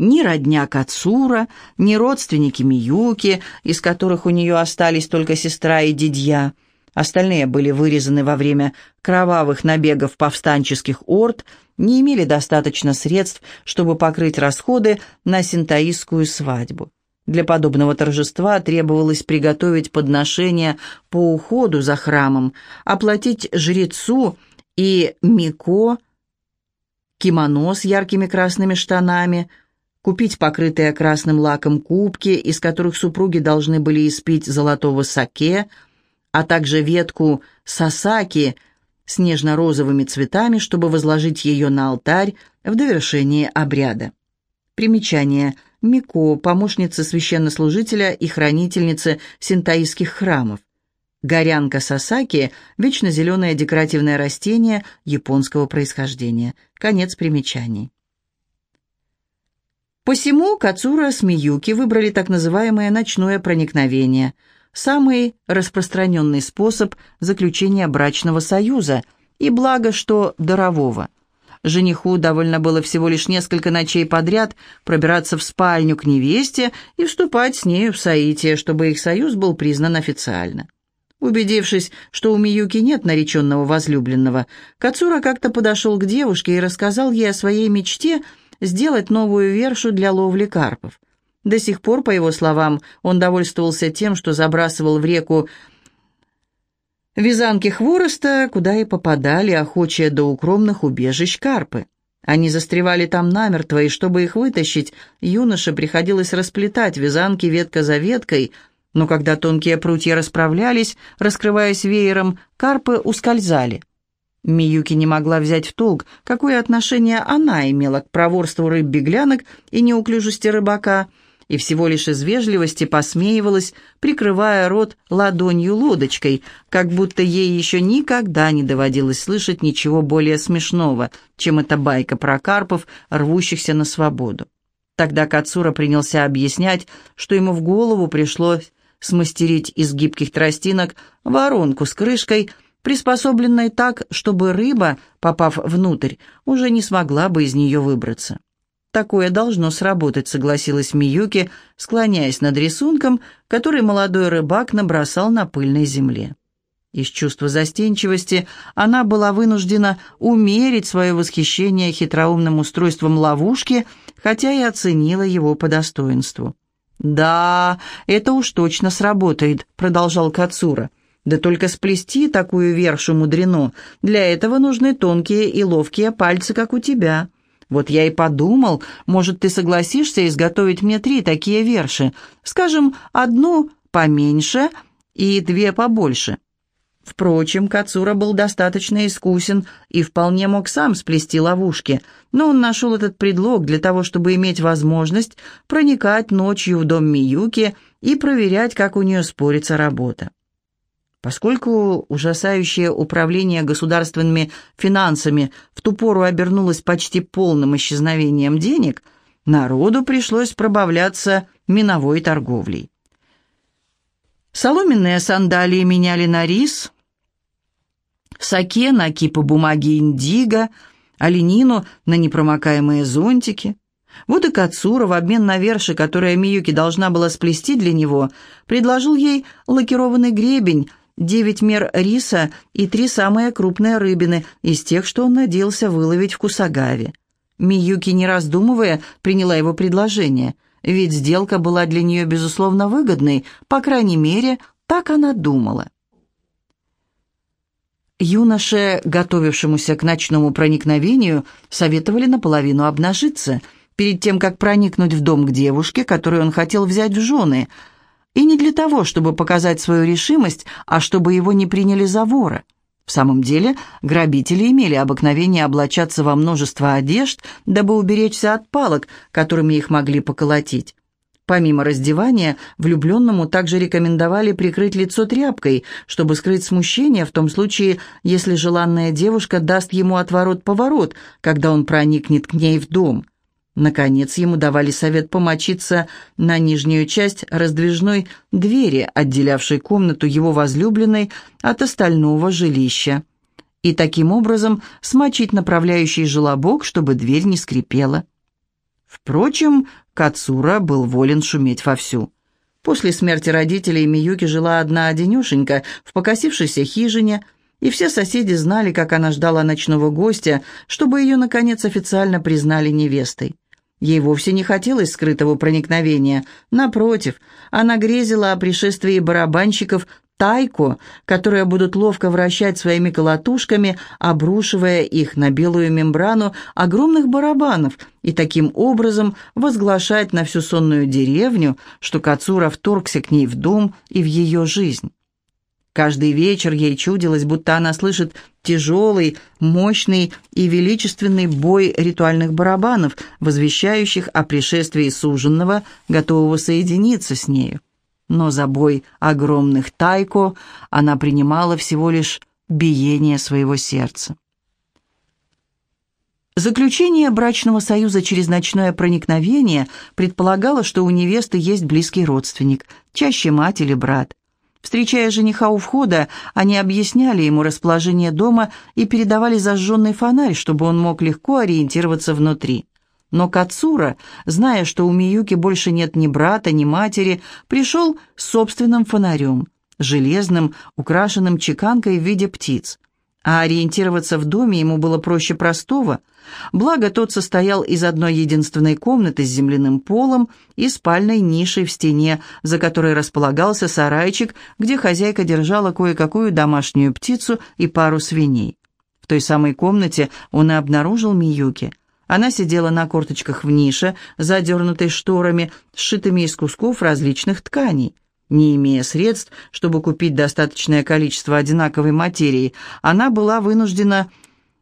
Ни родня Кацура, ни родственники Миюки, из которых у нее остались только сестра и дядья. Остальные были вырезаны во время кровавых набегов повстанческих орд, не имели достаточно средств, чтобы покрыть расходы на синтаистскую свадьбу. Для подобного торжества требовалось приготовить подношения по уходу за храмом, оплатить жрецу и мико, кимоно с яркими красными штанами, купить покрытые красным лаком кубки, из которых супруги должны были испить золотого саке, а также ветку сасаки с нежно-розовыми цветами, чтобы возложить ее на алтарь в довершение обряда. Примечание – Мико, помощница священнослужителя и хранительницы синтаистских храмов. Горянка сасаки – вечно зеленое декоративное растение японского происхождения. Конец примечаний. Посему Кацура с Миюки выбрали так называемое ночное проникновение – самый распространенный способ заключения брачного союза, и благо, что дарового – Жениху довольно было всего лишь несколько ночей подряд пробираться в спальню к невесте и вступать с нею в соитие, чтобы их союз был признан официально. Убедившись, что у Миюки нет нареченного возлюбленного, Кацура как-то подошел к девушке и рассказал ей о своей мечте сделать новую вершу для ловли карпов. До сих пор, по его словам, он довольствовался тем, что забрасывал в реку вязанки хвороста, куда и попадали охочие до укромных убежищ карпы. Они застревали там намертво, и чтобы их вытащить, юноше приходилось расплетать вязанки ветка за веткой, но когда тонкие прутья расправлялись, раскрываясь веером, карпы ускользали. Миюки не могла взять в толк, какое отношение она имела к проворству рыб-беглянок и неуклюжести рыбака – и всего лишь из вежливости посмеивалась, прикрывая рот ладонью-лодочкой, как будто ей еще никогда не доводилось слышать ничего более смешного, чем эта байка про карпов, рвущихся на свободу. Тогда Кацура принялся объяснять, что ему в голову пришлось смастерить из гибких тростинок воронку с крышкой, приспособленной так, чтобы рыба, попав внутрь, уже не смогла бы из нее выбраться. «Такое должно сработать», — согласилась Миюки, склоняясь над рисунком, который молодой рыбак набросал на пыльной земле. Из чувства застенчивости она была вынуждена умерить свое восхищение хитроумным устройством ловушки, хотя и оценила его по достоинству. «Да, это уж точно сработает», — продолжал Кацура. «Да только сплести такую вершу мудрено. Для этого нужны тонкие и ловкие пальцы, как у тебя». Вот я и подумал, может, ты согласишься изготовить мне три такие верши, скажем, одну поменьше и две побольше. Впрочем, Кацура был достаточно искусен и вполне мог сам сплести ловушки, но он нашел этот предлог для того, чтобы иметь возможность проникать ночью в дом Миюки и проверять, как у нее спорится работа. Поскольку ужасающее управление государственными финансами в ту пору обернулось почти полным исчезновением денег, народу пришлось пробавляться миновой торговлей. Соломенные сандалии меняли на рис, саке на кипы бумаги индиго, оленину на непромокаемые зонтики. Вот и Кацура в обмен на верши, которые Миюки должна была сплести для него, предложил ей лакированный гребень девять мер риса и три самые крупные рыбины из тех, что он надеялся выловить в Кусагаве. Миюки, не раздумывая, приняла его предложение, ведь сделка была для нее, безусловно, выгодной, по крайней мере, так она думала. Юноше, готовившемуся к ночному проникновению, советовали наполовину обнажиться, перед тем, как проникнуть в дом к девушке, которую он хотел взять в жены – и не для того, чтобы показать свою решимость, а чтобы его не приняли за вора. В самом деле, грабители имели обыкновение облачаться во множество одежд, дабы уберечься от палок, которыми их могли поколотить. Помимо раздевания, влюбленному также рекомендовали прикрыть лицо тряпкой, чтобы скрыть смущение в том случае, если желанная девушка даст ему отворот-поворот, когда он проникнет к ней в дом. Наконец ему давали совет помочиться на нижнюю часть раздвижной двери, отделявшей комнату его возлюбленной от остального жилища, и таким образом смочить направляющий желобок, чтобы дверь не скрипела. Впрочем, Кацура был волен шуметь вовсю. После смерти родителей Миюки жила одна-одинешенька в покосившейся хижине, и все соседи знали, как она ждала ночного гостя, чтобы ее, наконец, официально признали невестой. Ей вовсе не хотелось скрытого проникновения. Напротив, она грезила о пришествии барабанщиков тайку, которые будут ловко вращать своими колотушками, обрушивая их на белую мембрану огромных барабанов и таким образом возглашать на всю сонную деревню, что Кацура вторгся к ней в дом и в ее жизнь. Каждый вечер ей чудилось, будто она слышит тяжелый, мощный и величественный бой ритуальных барабанов, возвещающих о пришествии суженного, готового соединиться с нею но за бой огромных тайко она принимала всего лишь биение своего сердца. Заключение брачного союза через ночное проникновение предполагало, что у невесты есть близкий родственник, чаще мать или брат. Встречая жениха у входа, они объясняли ему расположение дома и передавали зажженный фонарь, чтобы он мог легко ориентироваться внутри. Но Кацура, зная, что у Миюки больше нет ни брата, ни матери, пришел с собственным фонарем, железным, украшенным чеканкой в виде птиц. А ориентироваться в доме ему было проще простого, благо тот состоял из одной единственной комнаты с земляным полом и спальной нишей в стене, за которой располагался сарайчик, где хозяйка держала кое-какую домашнюю птицу и пару свиней. В той самой комнате он и обнаружил Миюки – она сидела на корточках в нише, задернутой шторами, сшитыми из кусков различных тканей. Не имея средств, чтобы купить достаточное количество одинаковой материи, она была вынуждена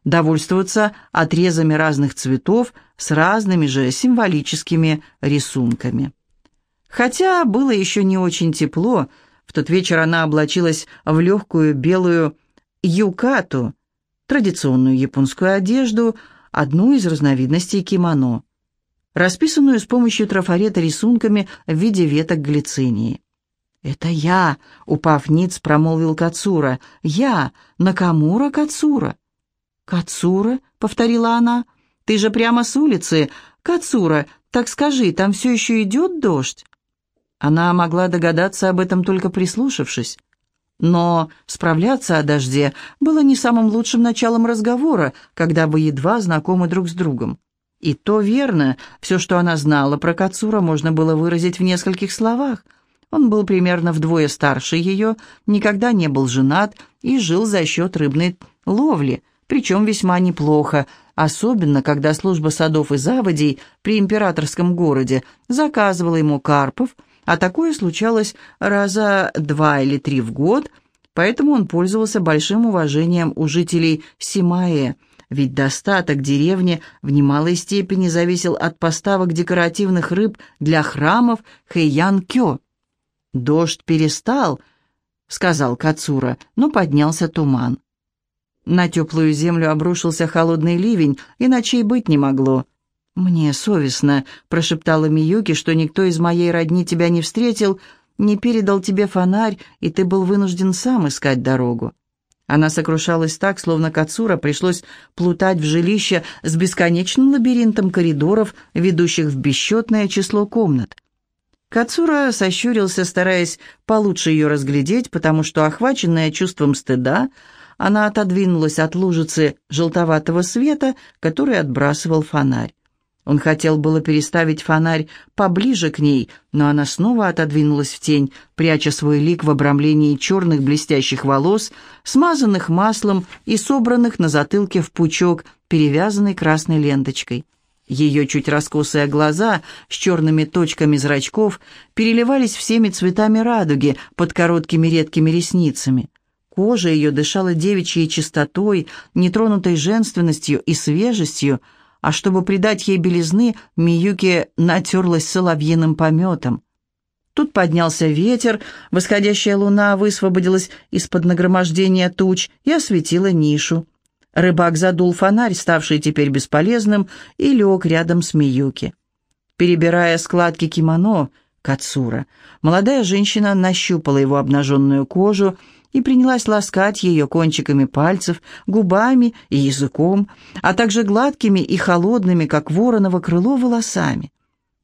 довольствоваться отрезами разных цветов с разными же символическими рисунками. Хотя было еще не очень тепло, в тот вечер она облачилась в легкую белую юкату, традиционную японскую одежду, одну из разновидностей кимоно, расписанную с помощью трафарета рисунками в виде веток глицинии. «Это я!» — упав ниц, промолвил Кацура. «Я! Накамура Кацура!» «Кацура?» — повторила она. «Ты же прямо с улицы! Кацура, так скажи, там все еще идет дождь?» Она могла догадаться об этом, только прислушавшись. Но справляться о дожде было не самым лучшим началом разговора, когда вы едва знакомы друг с другом. И то верно, все, что она знала про Кацура, можно было выразить в нескольких словах. Он был примерно вдвое старше ее, никогда не был женат и жил за счет рыбной ловли, причем весьма неплохо, особенно когда служба садов и заводей при императорском городе заказывала ему карпов – а такое случалось раза два или три в год, поэтому он пользовался большим уважением у жителей Симаэ, ведь достаток деревни в немалой степени зависел от поставок декоративных рыб для храмов Хэйян-Кё. «Дождь перестал», — сказал Кацура, но поднялся туман. На теплую землю обрушился холодный ливень, иначе и быть не могло. «Мне совестно», — прошептала Миюки, «что никто из моей родни тебя не встретил, не передал тебе фонарь, и ты был вынужден сам искать дорогу». Она сокрушалась так, словно Кацура пришлось плутать в жилище с бесконечным лабиринтом коридоров, ведущих в бесчетное число комнат. Кацура сощурился, стараясь получше ее разглядеть, потому что, охваченная чувством стыда, она отодвинулась от лужицы желтоватого света, который отбрасывал фонарь. Он хотел было переставить фонарь поближе к ней, но она снова отодвинулась в тень, пряча свой лик в обрамлении черных блестящих волос, смазанных маслом и собранных на затылке в пучок, перевязанный красной ленточкой. Ее чуть раскосые глаза с черными точками зрачков переливались всеми цветами радуги под короткими редкими ресницами. Кожа ее дышала девичьей чистотой, нетронутой женственностью и свежестью, а чтобы придать ей белизны, Миюки натерлась соловьиным пометом. Тут поднялся ветер, восходящая луна высвободилась из-под нагромождения туч и осветила нишу. Рыбак задул фонарь, ставший теперь бесполезным, и лег рядом с Миюки. Перебирая складки кимоно, Кацура, молодая женщина нащупала его обнаженную кожу и принялась ласкать ее кончиками пальцев, губами и языком, а также гладкими и холодными, как вороново крыло, волосами.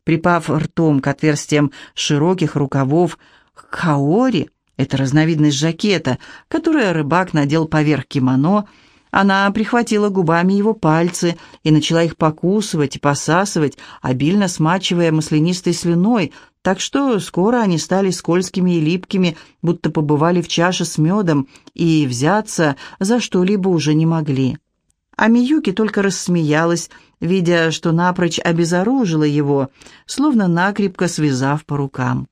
Припав ртом к отверстиям широких рукавов хаори, это разновидность жакета, которое рыбак надел поверх кимоно, она прихватила губами его пальцы и начала их покусывать и посасывать, обильно смачивая маслянистой слюной, так что скоро они стали скользкими и липкими, будто побывали в чаше с медом, и взяться за что-либо уже не могли. А Миюки только рассмеялась, видя, что напрочь обезоружила его, словно накрепко связав по рукам.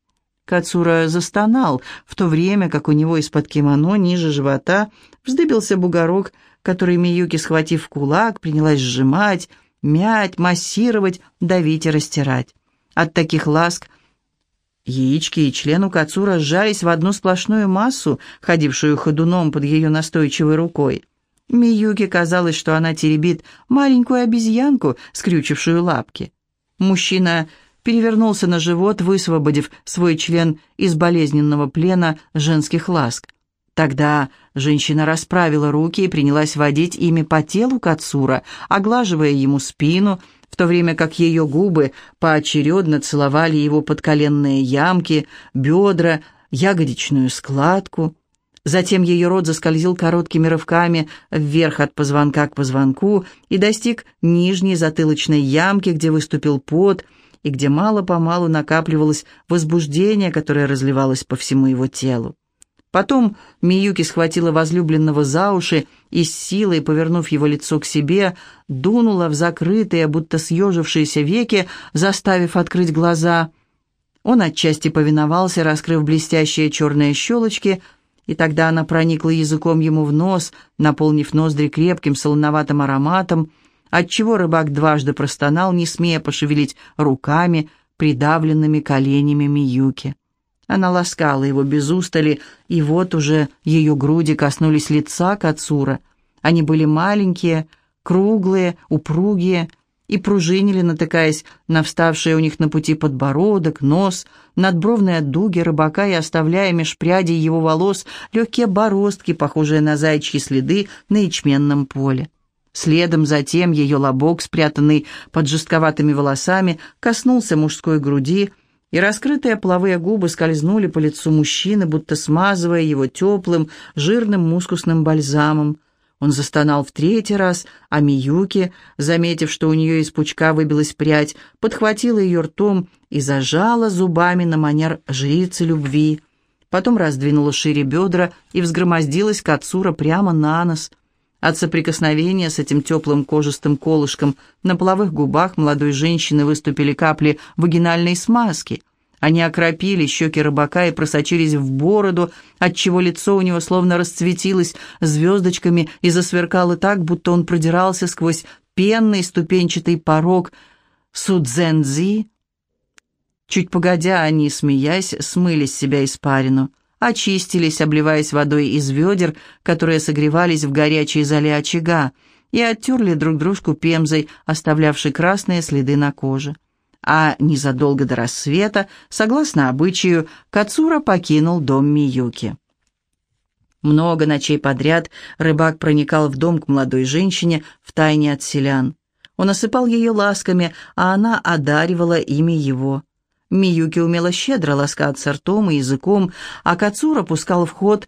Кацура застонал, в то время как у него из-под кимоно ниже живота вздыбился бугорок, который Миюки, схватив кулак, принялась сжимать, мять, массировать, давить и растирать. От таких ласк яички и член у Кацура сжались в одну сплошную массу, ходившую ходуном под ее настойчивой рукой. Миюке казалось, что она теребит маленькую обезьянку, скрючившую лапки. Мужчина перевернулся на живот, высвободив свой член из болезненного плена женских ласк. Тогда женщина расправила руки и принялась водить ими по телу Кацура, оглаживая ему спину, в то время как ее губы поочередно целовали его подколенные ямки, бедра, ягодичную складку. Затем ее рот заскользил короткими рывками вверх от позвонка к позвонку и достиг нижней затылочной ямки, где выступил пот и где мало-помалу накапливалось возбуждение, которое разливалось по всему его телу. Потом Миюки схватила возлюбленного за уши и с силой, повернув его лицо к себе, дунула в закрытые, будто съежившиеся веки, заставив открыть глаза. Он отчасти повиновался, раскрыв блестящие черные щелочки, и тогда она проникла языком ему в нос, наполнив ноздри крепким солоноватым ароматом, отчего рыбак дважды простонал, не смея пошевелить руками, придавленными коленями Миюки. Она ласкала его без устали, и вот уже ее груди коснулись лица Кацура. Они были маленькие, круглые, упругие и пружинили, натыкаясь на вставшие у них на пути подбородок, нос, надбровные дуги рыбака и оставляя меж прядей его волос легкие бороздки, похожие на зайчьи следы на ячменном поле. Следом затем ее лобок, спрятанный под жестковатыми волосами, коснулся мужской груди, и раскрытые половые губы скользнули по лицу мужчины, будто смазывая его теплым, жирным мускусным бальзамом. Он застонал в третий раз, а Миюки, заметив, что у нее из пучка выбилась прядь, подхватила ее ртом и зажала зубами на манер жрицы любви. Потом раздвинула шире бедра и взгромоздилась Кацура прямо на нос. От соприкосновения с этим теплым кожистым колышком на половых губах молодой женщины выступили капли вагинальной смазки. Они окропили щеки рыбака и просочились в бороду, отчего лицо у него словно расцветилось звездочками и засверкало так, будто он продирался сквозь пенный ступенчатый порог Судзензи. Чуть погодя, они, смеясь, смыли с себя испарину очистились, обливаясь водой из ведер, которые согревались в горячей зале очага, и оттерли друг дружку пемзой, оставлявшей красные следы на коже. А незадолго до рассвета, согласно обычаю, Кацура покинул дом Миюки. Много ночей подряд рыбак проникал в дом к молодой женщине в тайне от селян. Он осыпал ее ласками, а она одаривала ими его. Миюки умела щедро ласкаться ртом и языком, а Кацура пускал в ход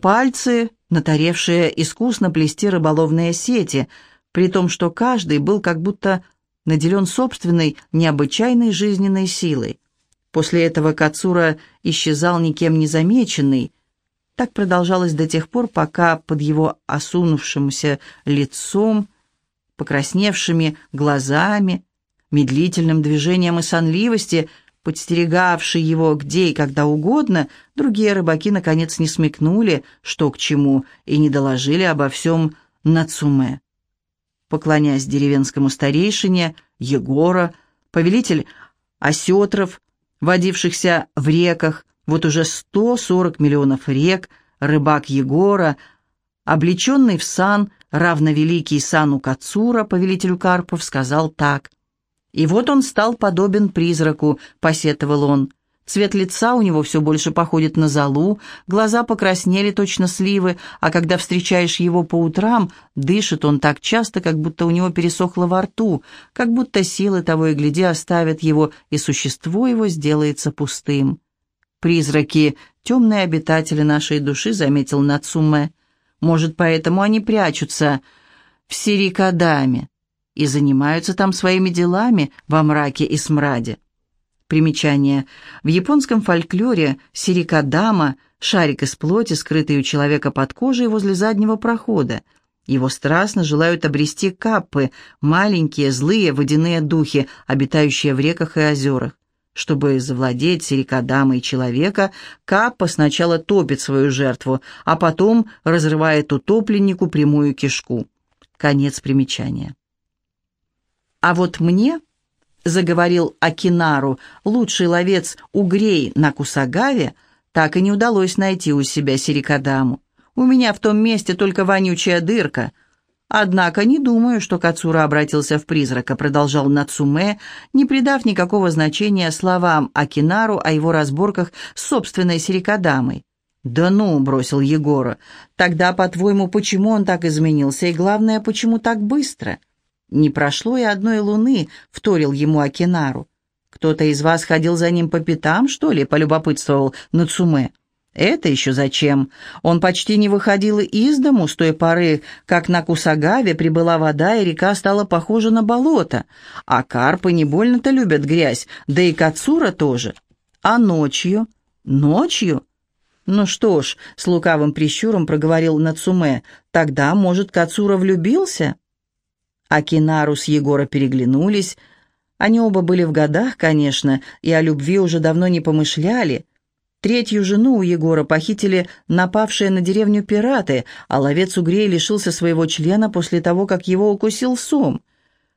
пальцы, натаревшие искусно плести рыболовные сети, при том, что каждый был как будто наделен собственной необычайной жизненной силой. После этого Кацура исчезал никем не замеченный. Так продолжалось до тех пор, пока под его осунувшимся лицом, покрасневшими глазами, медлительным движением и сонливости, подстерегавший его где и когда угодно, другие рыбаки наконец не смекнули, что к чему, и не доложили обо всем Нацуме. Поклоняясь деревенскому старейшине, Егора, повелитель осетров, водившихся в реках, вот уже 140 миллионов рек, рыбак Егора, облеченный в сан, равновеликий сану Кацура, повелителю карпов, сказал так. И вот он стал подобен призраку, посетовал он. Цвет лица у него все больше походит на золу, глаза покраснели точно сливы, а когда встречаешь его по утрам, дышит он так часто, как будто у него пересохло во рту, как будто силы того и гляди оставят его, и существо его сделается пустым. «Призраки — темные обитатели нашей души», — заметил Нацуме. «Может, поэтому они прячутся в Сирикадаме и занимаются там своими делами во мраке и смраде». Примечание. В японском фольклоре сирикадама – шарик из плоти, скрытый у человека под кожей возле заднего прохода. Его страстно желают обрести каппы, маленькие злые водяные духи, обитающие в реках и озерах. Чтобы завладеть сирикадамой человека, каппа сначала топит свою жертву, а потом разрывает утопленнику прямую кишку. Конец примечания. А вот мне заговорил Акинару, лучший ловец угрей на Кусагаве, так и не удалось найти у себя Сирикадаму. У меня в том месте только вонючая дырка. Однако не думаю, что Кацура обратился в призрака, продолжал Нацуме, не придав никакого значения словам Акинару о его разборках с собственной Сирикадамой. «Да ну», — бросил Егора, — «тогда, по-твоему, почему он так изменился, и главное, почему так быстро?» «Не прошло и одной луны», — вторил ему Акинару. «Кто-то из вас ходил за ним по пятам, что ли?» — полюбопытствовал Нацуме. «Это еще зачем? Он почти не выходил из дому с той поры, как на Кусагаве прибыла вода, и река стала похожа на болото. А карпы не больно-то любят грязь, да и Кацура тоже. А ночью? Ночью?» «Ну что ж», — с лукавым прищуром проговорил Нацуме, «тогда, может, Кацура влюбился?» Акинару с Егора переглянулись. Они оба были в годах, конечно, и о любви уже давно не помышляли. Третью жену у Егора похитили напавшие на деревню пираты, а ловец угрей лишился своего члена после того, как его укусил сом.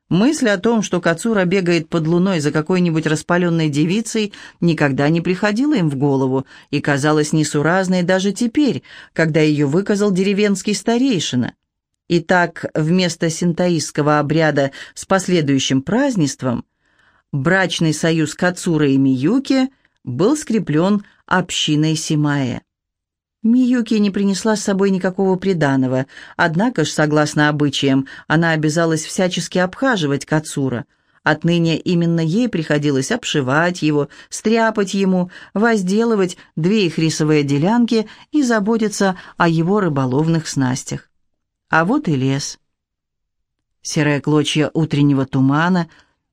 Мысль о том, что Кацура бегает под луной за какой-нибудь распаленной девицей, никогда не приходила им в голову и казалась несуразной даже теперь, когда ее выказал деревенский старейшина. Итак, вместо синтаистского обряда с последующим празднеством, брачный союз Кацура и Миюки был скреплен общиной Симаэ. Миюки не принесла с собой никакого приданого, однако ж, согласно обычаям, она обязалась всячески обхаживать Кацура. Отныне именно ей приходилось обшивать его, стряпать ему, возделывать две их рисовые делянки и заботиться о его рыболовных снастях. А вот и лес. Серые клочья утреннего тумана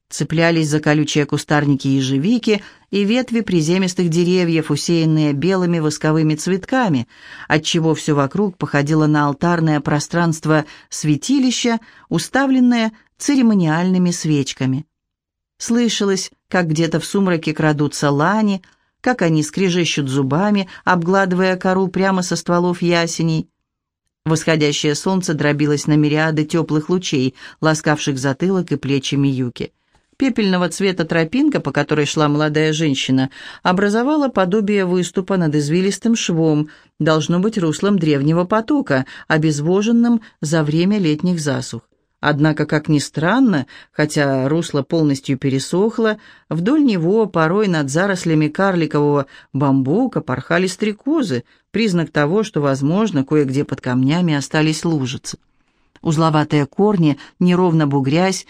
цеплялись за колючие кустарники ежевики и ветви приземистых деревьев, усеянные белыми восковыми цветками, отчего все вокруг походило на алтарное пространство святилища, уставленное церемониальными свечками. Слышалось, как где-то в сумраке крадутся лани, как они скрежещут зубами, обгладывая кору прямо со стволов ясеней, Восходящее солнце дробилось на мириады теплых лучей, ласкавших затылок и плечи Миюки. Пепельного цвета тропинка, по которой шла молодая женщина, образовала подобие выступа над извилистым швом, должно быть руслом древнего потока, обезвоженным за время летних засух. Однако, как ни странно, хотя русло полностью пересохло, вдоль него порой над зарослями карликового бамбука порхали стрекозы, признак того, что, возможно, кое-где под камнями остались лужицы. Узловатые корни, неровно бугрясь,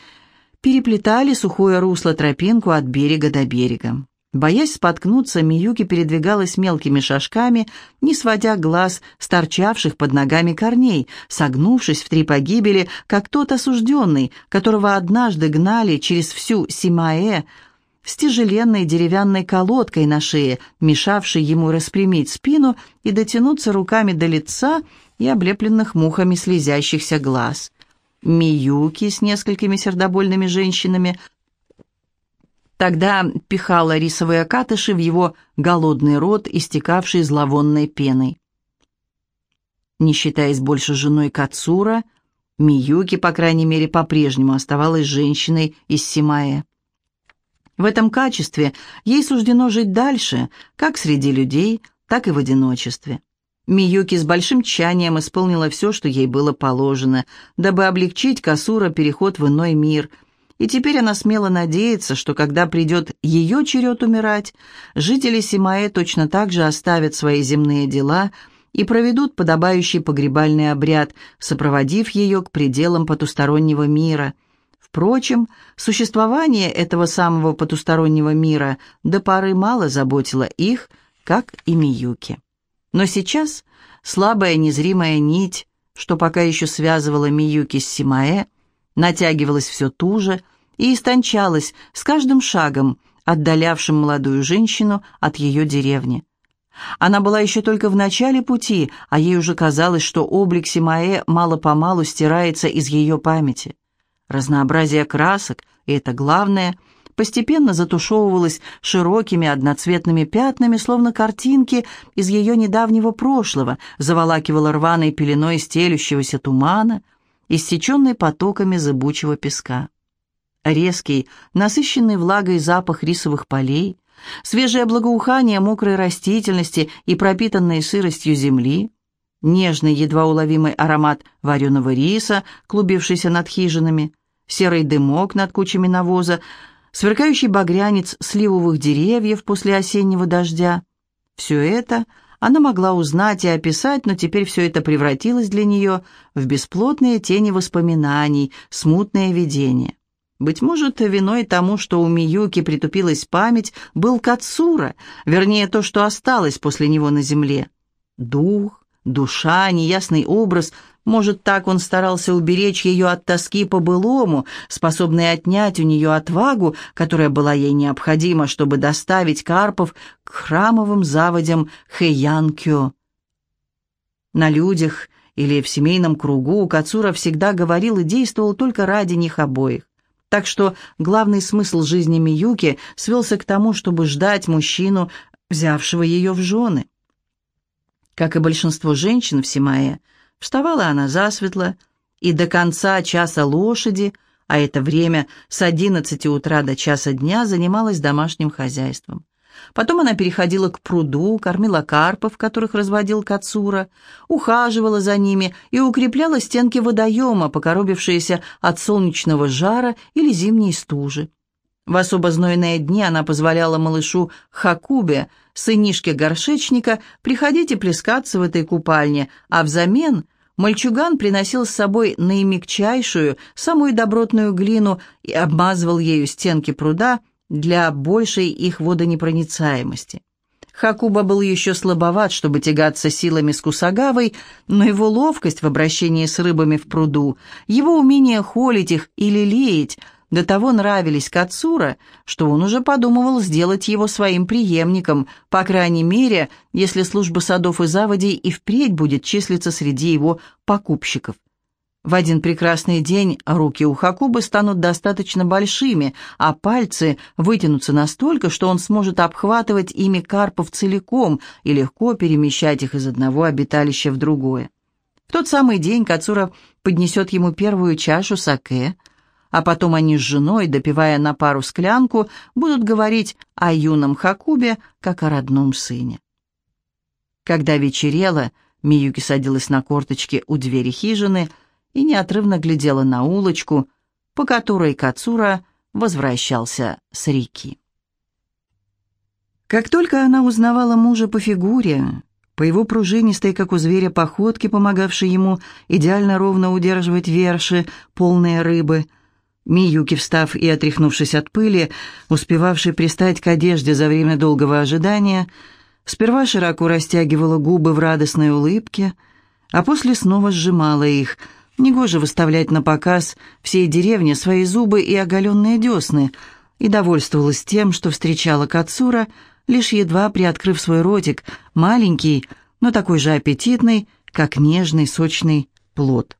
переплетали сухое русло тропинку от берега до берега. Боясь споткнуться, Миюки передвигалась мелкими шажками, не сводя глаз с торчавших под ногами корней, согнувшись в три погибели, как тот осужденный, которого однажды гнали через всю Симаэ с тяжеленной деревянной колодкой на шее, мешавшей ему распрямить спину и дотянуться руками до лица и облепленных мухами слезящихся глаз. Миюки с несколькими сердобольными женщинами – Тогда пихала рисовые катыши в его голодный рот, истекавший зловонной пеной. Не считаясь больше женой Кацура, Миюки, по крайней мере, по-прежнему оставалась женщиной из Симаэ. В этом качестве ей суждено жить дальше, как среди людей, так и в одиночестве. Миюки с большим тщанием исполнила все, что ей было положено, дабы облегчить Касура переход в иной мир – и теперь она смело надеется, что когда придет ее черед умирать, жители Симаэ точно так же оставят свои земные дела и проведут подобающий погребальный обряд, сопроводив ее к пределам потустороннего мира. Впрочем, существование этого самого потустороннего мира до поры мало заботило их, как и Миюки. Но сейчас слабая незримая нить, что пока еще связывала Миюки с Симаэ, натягивалась все туже и истончалась с каждым шагом, отдалявшим молодую женщину от ее деревни. Она была еще только в начале пути, а ей уже казалось, что облик Симаэ мало-помалу стирается из ее памяти. Разнообразие красок, и это главное, постепенно затушевывалось широкими одноцветными пятнами, словно картинки из ее недавнего прошлого, заволакивало рваной пеленой стелющегося тумана — иссеченный потоками зыбучего песка. Резкий, насыщенный влагой запах рисовых полей, свежее благоухание мокрой растительности и пропитанной сыростью земли, нежный, едва уловимый аромат вареного риса, клубившийся над хижинами, серый дымок над кучами навоза, сверкающий багрянец сливовых деревьев после осеннего дождя. Все это — она могла узнать и описать, но теперь все это превратилось для нее в бесплотные тени воспоминаний, смутное видение. Быть может, виной тому, что у Миюки притупилась память, был Кацура, вернее, то, что осталось после него на земле. Дух, душа, неясный образ может, так он старался уберечь ее от тоски по-былому, способной отнять у нее отвагу, которая была ей необходима, чтобы доставить Карпов к храмовым заводям Хэйянкё. На людях или в семейном кругу Кацура всегда говорил и действовал только ради них обоих. Так что главный смысл жизни Миюки свелся к тому, чтобы ждать мужчину, взявшего ее в жены. Как и большинство женщин в Симае, Вставала она засветло, и до конца часа лошади, а это время с одиннадцати утра до часа дня, занималась домашним хозяйством. Потом она переходила к пруду, кормила карпов, которых разводил Кацура, ухаживала за ними и укрепляла стенки водоема, покоробившиеся от солнечного жара или зимней стужи. В особо знойные дни она позволяла малышу Хакубе, сынишке горшечника, приходить и плескаться в этой купальне, а взамен Мальчуган приносил с собой наимягчайшую, самую добротную глину и обмазывал ею стенки пруда для большей их водонепроницаемости. Хакуба был еще слабоват, чтобы тягаться силами с Кусагавой, но его ловкость в обращении с рыбами в пруду, его умение холить их или леять – до того нравились Кацура, что он уже подумывал сделать его своим преемником, по крайней мере, если служба садов и заводей и впредь будет числиться среди его покупщиков. В один прекрасный день руки у Хакубы станут достаточно большими, а пальцы вытянутся настолько, что он сможет обхватывать ими карпов целиком и легко перемещать их из одного обиталища в другое. В тот самый день Кацура поднесет ему первую чашу саке – а потом они с женой, допивая на пару склянку, будут говорить о юном Хакубе, как о родном сыне. Когда вечерело, Миюки садилась на корточки у двери хижины и неотрывно глядела на улочку, по которой Кацура возвращался с реки. Как только она узнавала мужа по фигуре, по его пружинистой, как у зверя, походке, помогавшей ему идеально ровно удерживать верши, полные рыбы – Миюки, встав и отряхнувшись от пыли, успевавший пристать к одежде за время долгого ожидания, сперва широко растягивала губы в радостной улыбке, а после снова сжимала их. Негоже выставлять на показ всей деревне свои зубы и оголенные десны, и довольствовалась тем, что встречала Кацура, лишь едва приоткрыв свой ротик, маленький, но такой же аппетитный, как нежный сочный плод.